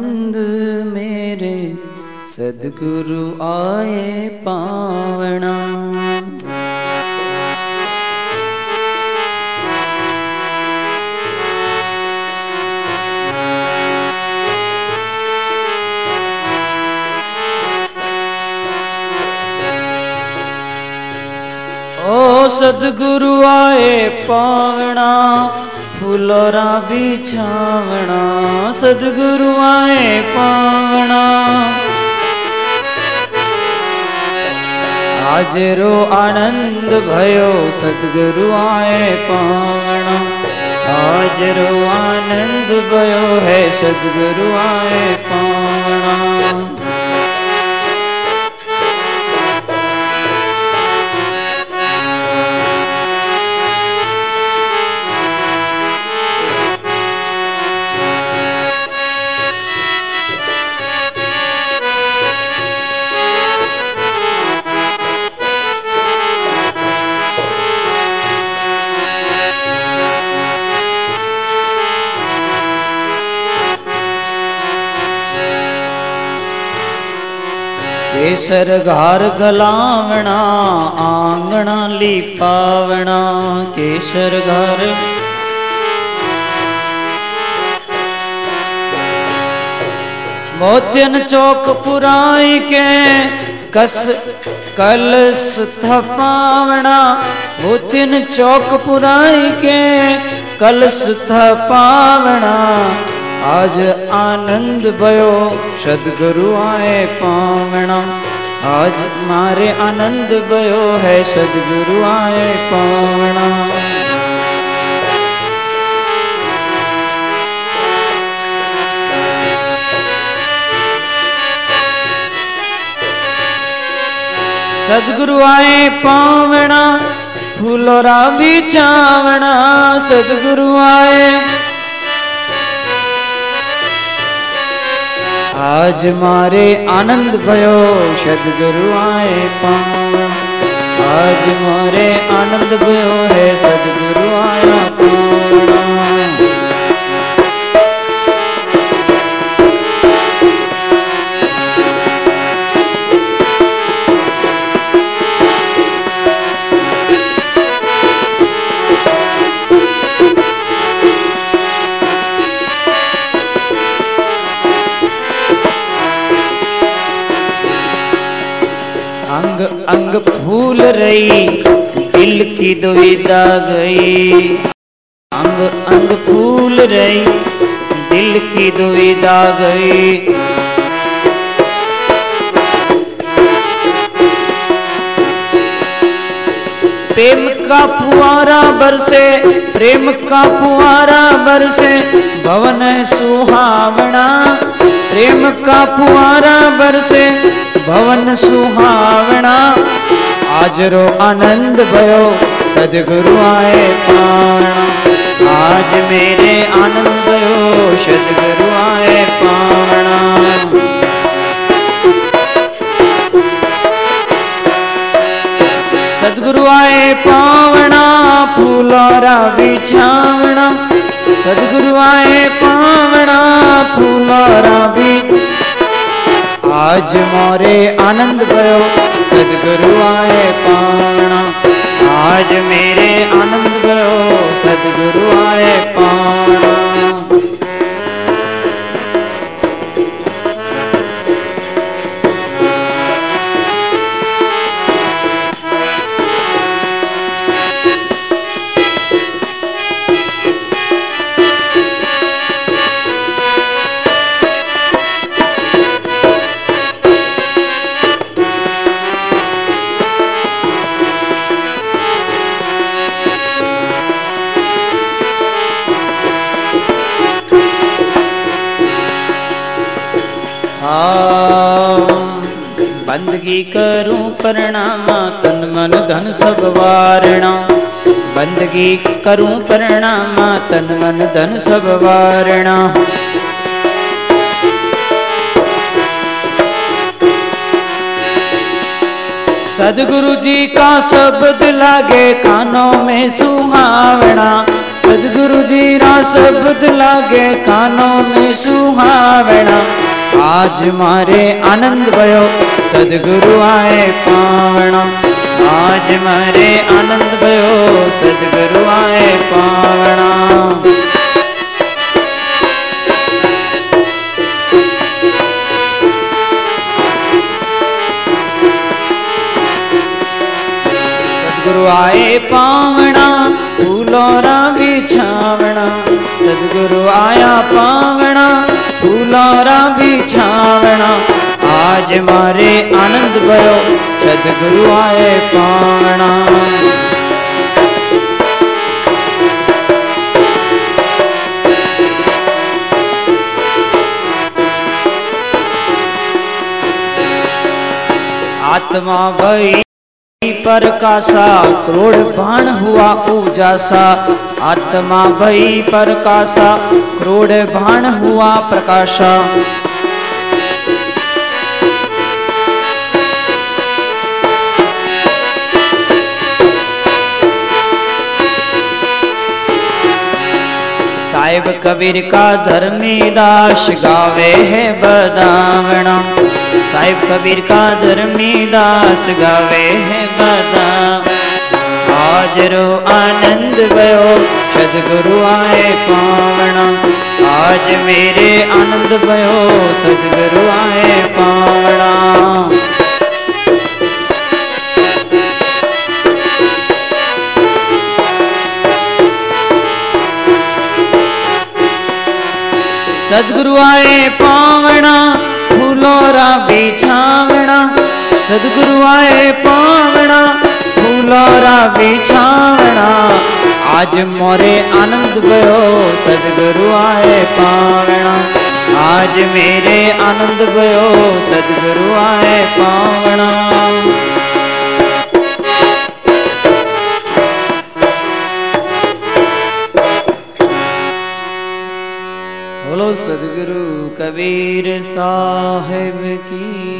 नंद मेरे सदगुरु आए पावना। ओ सदगुरु आए पावना फूलोरा बिछावना। सदगुरु आए पाण हाजरो आनंद भयो सदगुरु आए पाण हाजरो आनंद भयो है हदगुरु आए पाण केसर घार गलावणा आंगणा केसर घर मोतियन चौक पुराई के कस कलश थपावणा मोतियन चौक पुराई के कलश थपावणा। आज आनंद भयो। सदगुरु आए पावना आज मारे आनंद भयो है, सदगुरु आए पावना सदगुरु आए पावणा फूलोरा बिछावना सदगुरु आए આજ મારે આનંદ ભયો સદગુરુ આય પણ આજ મારે આનંદ अंग अंग फूल रही, दिल की दुविधा गई। अंग अंग फूल रही, दिल की दुविधा गई। प्रेम का फुआरा बरसे, प्रेम का फुआरा बरसे, भवन सुहावना। प्रेम का फुआरा बरसे भवन सुहावना आज रो आनंद भयो सदगुरु आए पावना आज मेरे आनंद भयो सदगुरु आए पावना सदगुरु आए पावना फूलोरा बिछावना सदगुरु आए पावना फूलोरा भी आज मोरे आनंद भयो सदगुरु आए पाणा आज मेरे आनंद भयो सदगुरु आए बंदगी करूँ प्रणाम, तन मन धन सब वारणा। बंदगी करूँ प्रणाम, तन मन धन सब वारणा। सदगुरु जी का शब्द लागे कानों में सुहावना। सदगुरु जी रा शब्द लागे कानों में सुहावना। आज मारे आनंद भयो, सदगुरु आए पावना आज मारे आनंद भयो, सदगुरु आए पावना सदगुरु आए पावना फूलोरा बिछावना। सदगुरु आया पावना फूलोरा बिछावना आज मारे आनंद भयो सदगुरु आए पावना आत्मा भई प्रकाशा क्रोध बाण हुआ उजासा। आत्मा भई प्रकाशा क्रोध बाण हुआ प्रकाशा। साहिब कबीर का धर्मी दास गावे है बदावना साहिब कबीर का धर्मी दास गावे है बदा आज रो आनंद भयो, सदगुरु आए पावना आज मेरे आनंद भयो, सदगुरु आए पावना सदगुरु आए पावना फूलोरा बिछावना। सदगुरु आए पावना फूलोरा बिछावना। आज मोरे आनंद भयो सदगुरु आए पावना। आज मेरे आनंद भयो सदगुरु आए पावना। बोलो सदगुरु कबीर साहेब की